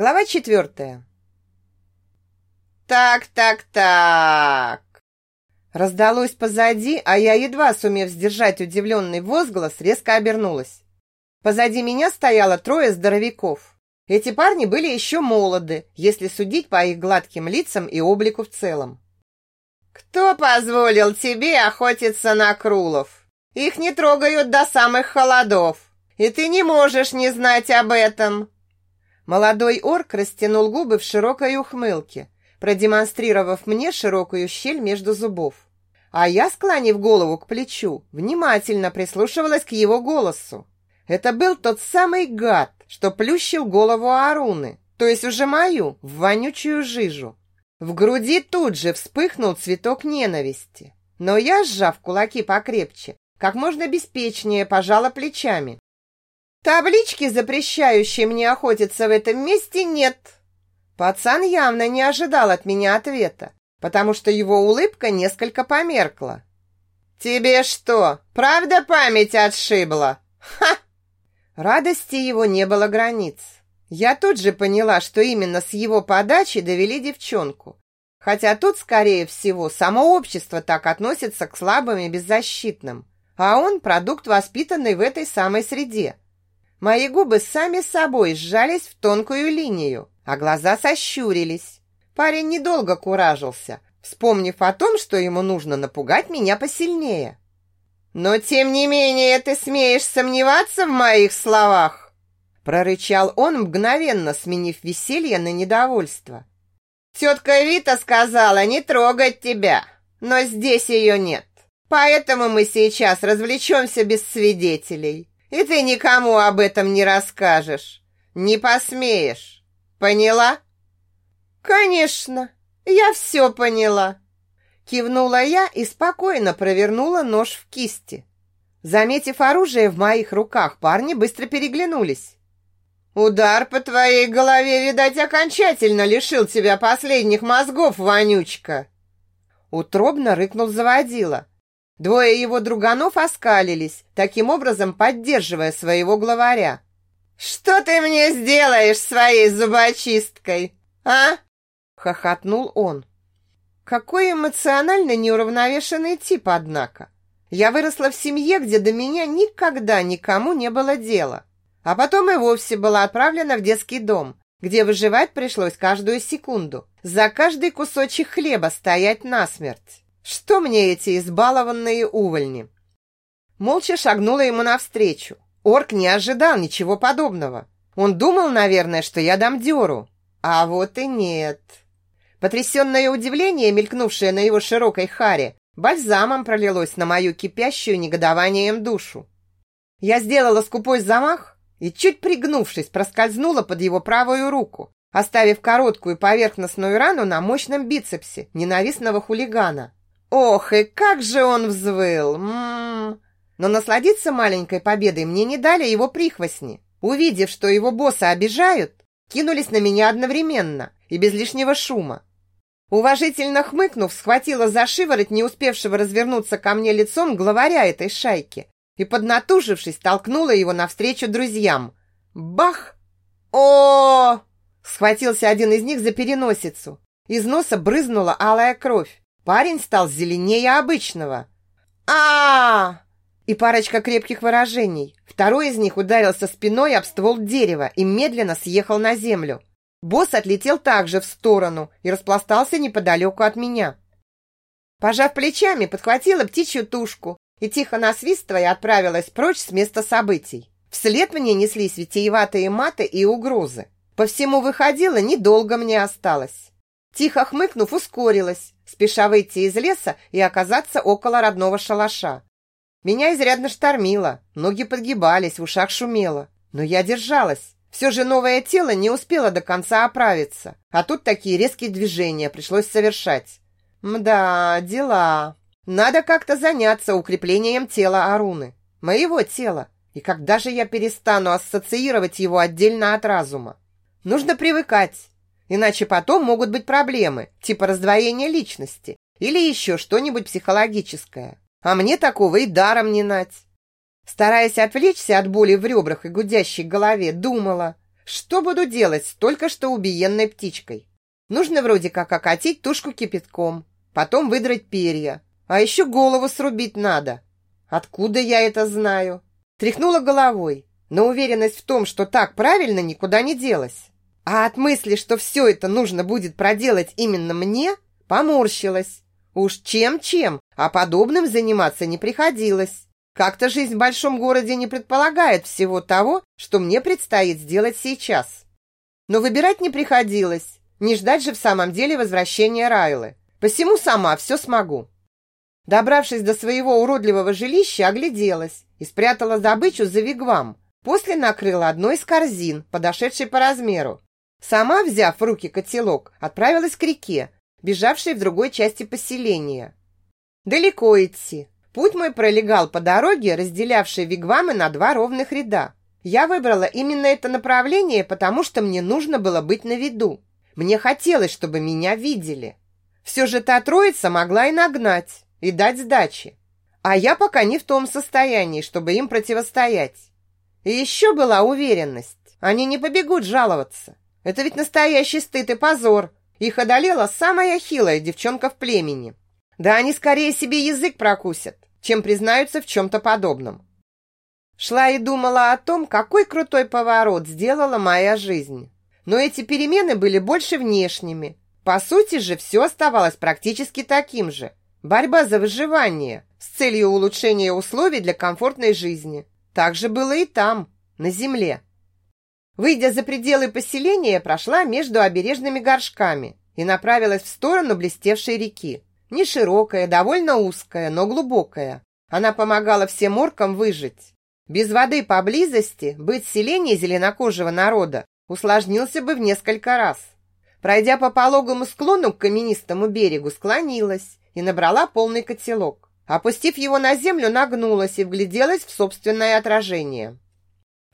Глава четвертая. «Так, так, так!» Раздалось позади, а я, едва сумев сдержать удивленный возглас, резко обернулась. Позади меня стояло трое здоровяков. Эти парни были еще молоды, если судить по их гладким лицам и облику в целом. «Кто позволил тебе охотиться на крулов? Их не трогают до самых холодов, и ты не можешь не знать об этом!» Молодой орк растянул губы в широкой ухмылке, продемонстрировав мне широкую щель между зубов. А я, склонив голову к плечу, внимательно прислушивалась к его голосу. Это был тот самый гад, что плющил голову Аруны, то есть уже мою, в вонючую жижу. В груди тут же вспыхнул цветок ненависти. Но я, сжав кулаки покрепче, как можно беспечнее пожала плечами. Таблички, запрещающей мне охотиться в этом месте, нет. Пацан явно не ожидал от меня ответа, потому что его улыбка несколько померкла. «Тебе что, правда память отшибла? Ха!» Радости его не было границ. Я тут же поняла, что именно с его подачи довели девчонку. Хотя тут, скорее всего, само общество так относится к слабым и беззащитным, а он продукт, воспитанный в этой самой среде. Мои губы сами собой сжались в тонкую линию, а глаза сощурились. Парень недолго куражился, вспомнив о том, что ему нужно напугать меня посильнее. «Но тем не менее ты смеешь сомневаться в моих словах?» прорычал он, мгновенно сменив веселье на недовольство. «Тетка Вита сказала не трогать тебя, но здесь ее нет. Поэтому мы сейчас развлечемся без свидетелей. И ты никому об этом не расскажешь. Не посмеешь. Поняла? Конечно, я все поняла. Кивнула я и спокойно провернула нож в кисти. Заметив оружие в моих руках, парни быстро переглянулись. «Удар по твоей голове, видать, окончательно лишил тебя последних мозгов, вонючка!» Утробно рыкнул заводила, Двое его друганов оскалились, таким образом поддерживая своего главаря. «Что ты мне сделаешь своей зубочисткой, а?» хохотнул он. Какой эмоционально неуравновешенный тип, однако. Я выросла в семье, где до меня никогда никому не было дела. А потом и вовсе была отправлена в детский дом, где выживать пришлось каждую секунду. За каждый кусочек хлеба стоять насмерть. Что мне эти избалованные увольни? Молча шагнула ему навстречу. Орк не ожидал ничего подобного. Он думал, наверное, что я дам дёру. А вот и нет. Потрясённое удивление, мелькнувшее на его широкой харе, бальзамом пролилось на мою кипящую негодованием душу. Я сделала скупой замах и, чуть пригнувшись, проскользнула под его правую руку, оставив короткую поверхностную рану на мощном бицепсе ненавистного хулигана. Ох, и как же он взвыл! М -м -м. Но насладиться маленькой победой мне не дали его прихвостни. Увидев, что его босса обижают, кинулись на меня одновременно и без лишнего шума. Уважительно хмыкнув, схватила за шиворот не успевшего развернуться ко мне лицом главаря этой шайки и, поднатужившись, толкнула его навстречу друзьям. Бах! о, -о, Схватился один из них за переносицу. Из носа брызнула алая кровь. Парень стал зеленее обычного. а, И парочка крепких выражений. Второй из них ударился спиной об ствол дерева и медленно съехал на землю. Босс отлетел также в сторону и распластался неподалеку от меня. Пожав плечами, подхватила птичью тушку и, тихо насвистывая, отправилась прочь с места событий. Вслед мне неслись витиеватые маты и угрозы. По всему выходило, недолго мне осталось. Тихо хмыкнув, ускорилась, спеша выйти из леса и оказаться около родного шалаша. Меня изрядно штормило, ноги подгибались, в ушах шумело. Но я держалась. Все же новое тело не успело до конца оправиться, а тут такие резкие движения пришлось совершать. Мда, дела. Надо как-то заняться укреплением тела Аруны. Моего тела. И когда же я перестану ассоциировать его отдельно от разума? Нужно привыкать. Иначе потом могут быть проблемы, типа раздвоения личности или еще что-нибудь психологическое. А мне такого и даром не нать. Стараясь отвлечься от боли в ребрах и гудящей голове, думала, Что буду делать с только что убиенной птичкой? Нужно вроде как окатить тушку кипятком, потом выдрать перья, а еще голову срубить надо. Откуда я это знаю? Тряхнула головой, но уверенность в том, что так правильно, никуда не делась. А от мысли, что все это нужно будет проделать именно мне, поморщилась. Уж чем-чем, а подобным заниматься не приходилось. Как-то жизнь в большом городе не предполагает всего того, что мне предстоит сделать сейчас. Но выбирать не приходилось. Не ждать же в самом деле возвращения Райлы. Посему сама все смогу. Добравшись до своего уродливого жилища, огляделась и спрятала добычу за вигвам. После накрыла одной из корзин, подошедшей по размеру. Сама, взяв в руки котелок, отправилась к реке, бежавшей в другой части поселения. Далеко идти. Путь мой пролегал по дороге, разделявшей вигвамы на два ровных ряда. Я выбрала именно это направление, потому что мне нужно было быть на виду. Мне хотелось, чтобы меня видели. Все же та троица могла и нагнать, и дать сдачи. А я пока не в том состоянии, чтобы им противостоять. И еще была уверенность. Они не побегут жаловаться. Это ведь настоящий стыд и позор. Их одолела самая хилая девчонка в племени. Да они скорее себе язык прокусят, чем признаются в чем-то подобном. Шла и думала о том, какой крутой поворот сделала моя жизнь. Но эти перемены были больше внешними. По сути же, все оставалось практически таким же. Борьба за выживание с целью улучшения условий для комфортной жизни. Так же было и там, на земле. Выйдя за пределы поселения, прошла между обережными горшками и направилась в сторону блестевшей реки. Не широкая, довольно узкая, но глубокая. Она помогала всем оркам выжить. Без воды поблизости быть селение зеленокожего народа усложнился бы в несколько раз. Пройдя по пологому склону к каменистому берегу, склонилась и набрала полный котелок. Опустив его на землю, нагнулась и вгляделась в собственное отражение.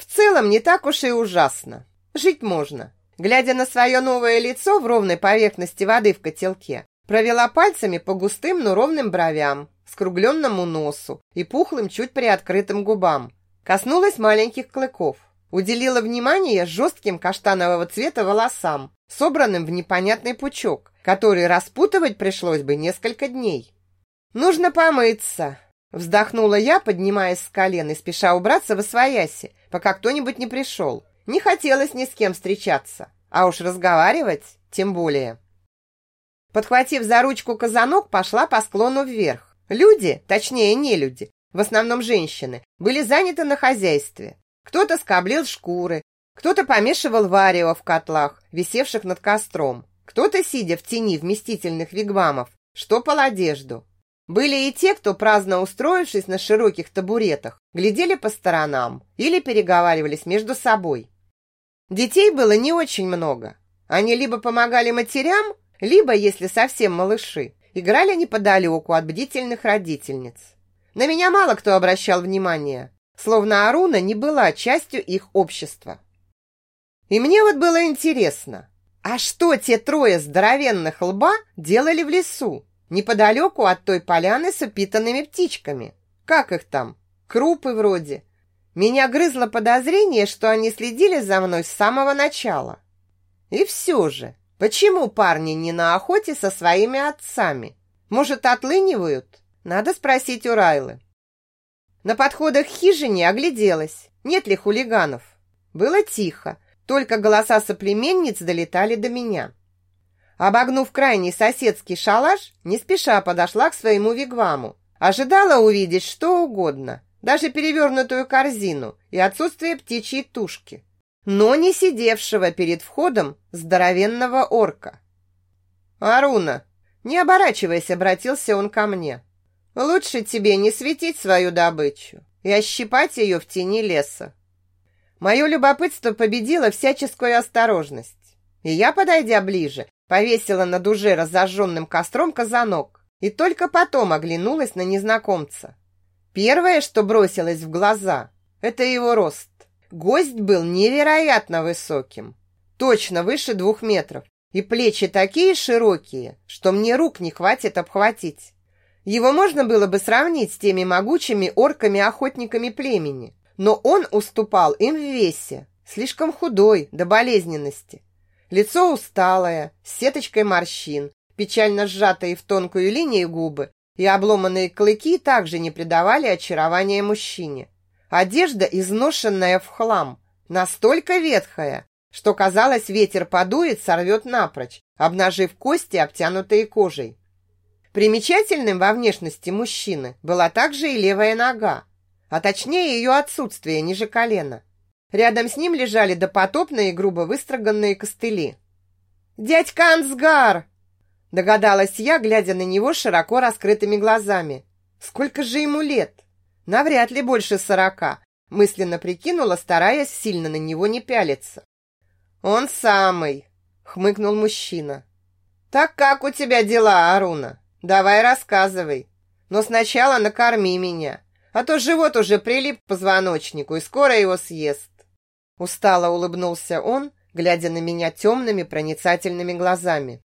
В целом не так уж и ужасно. Жить можно. Глядя на свое новое лицо в ровной поверхности воды в котелке, Провела пальцами по густым, но ровным бровям, скругленному носу и пухлым, чуть приоткрытым губам. Коснулась маленьких клыков. Уделила внимание жестким каштанового цвета волосам, собранным в непонятный пучок, который распутывать пришлось бы несколько дней. «Нужно помыться», – вздохнула я, поднимаясь с колен и спеша убраться во свояси, пока кто-нибудь не пришел. Не хотелось ни с кем встречаться, а уж разговаривать тем более. Подхватив за ручку казанок, пошла по склону вверх. Люди, точнее не люди, в основном женщины, были заняты на хозяйстве. Кто-то скоблил шкуры, кто-то помешивал варево в котлах, висевших над костром. Кто-то, сидя в тени вместительных вигвамов, штопал одежду. Были и те, кто, праздно устроившись на широких табуретах, глядели по сторонам или переговаривались между собой. Детей было не очень много. Они либо помогали матерям, либо, если совсем малыши, играли неподалеку от бдительных родительниц. На меня мало кто обращал внимание, словно Аруна не была частью их общества. И мне вот было интересно, а что те трое здоровенных лба делали в лесу, неподалеку от той поляны с упитанными птичками? Как их там? Крупы вроде. Меня грызло подозрение, что они следили за мной с самого начала. И все же, Почему парни не на охоте со своими отцами? Может, отлынивают? Надо спросить у Райлы. На подходах к хижине огляделась, нет ли хулиганов. Было тихо, только голоса соплеменниц долетали до меня. Обогнув крайний соседский шалаш, не спеша подошла к своему вигваму. Ожидала увидеть что угодно, даже перевернутую корзину и отсутствие птичьей тушки но не сидевшего перед входом здоровенного орка. «Аруна, не оборачиваясь, обратился он ко мне. Лучше тебе не светить свою добычу и ощипать ее в тени леса». Мое любопытство победило всяческую осторожность, и я, подойдя ближе, повесила над уже разожженным костром казанок и только потом оглянулась на незнакомца. Первое, что бросилось в глаза, это его рост. Гость был невероятно высоким, точно выше двух метров, и плечи такие широкие, что мне рук не хватит обхватить. Его можно было бы сравнить с теми могучими орками-охотниками племени, но он уступал им в весе. Слишком худой, до болезненности. Лицо усталое, с сеточкой морщин, печально сжатые в тонкую линию губы и обломанные клыки также не придавали очарования мужчине. Одежда изношенная в хлам, настолько ветхая, что, казалось, ветер подует, сорвет напрочь, обнажив кости, обтянутые кожей. Примечательным во внешности мужчины была также и левая нога, а точнее ее отсутствие ниже колена. Рядом с ним лежали допотопные грубо выстроганные костыли. «Дядька Ансгар!» Догадалась я, глядя на него широко раскрытыми глазами. «Сколько же ему лет?» «Навряд ли больше сорока», мысленно прикинула, стараясь сильно на него не пялиться. «Он самый!» — хмыкнул мужчина. «Так как у тебя дела, Аруна? Давай рассказывай. Но сначала накорми меня, а то живот уже прилип к позвоночнику и скоро его съест». Устало улыбнулся он, глядя на меня темными проницательными глазами.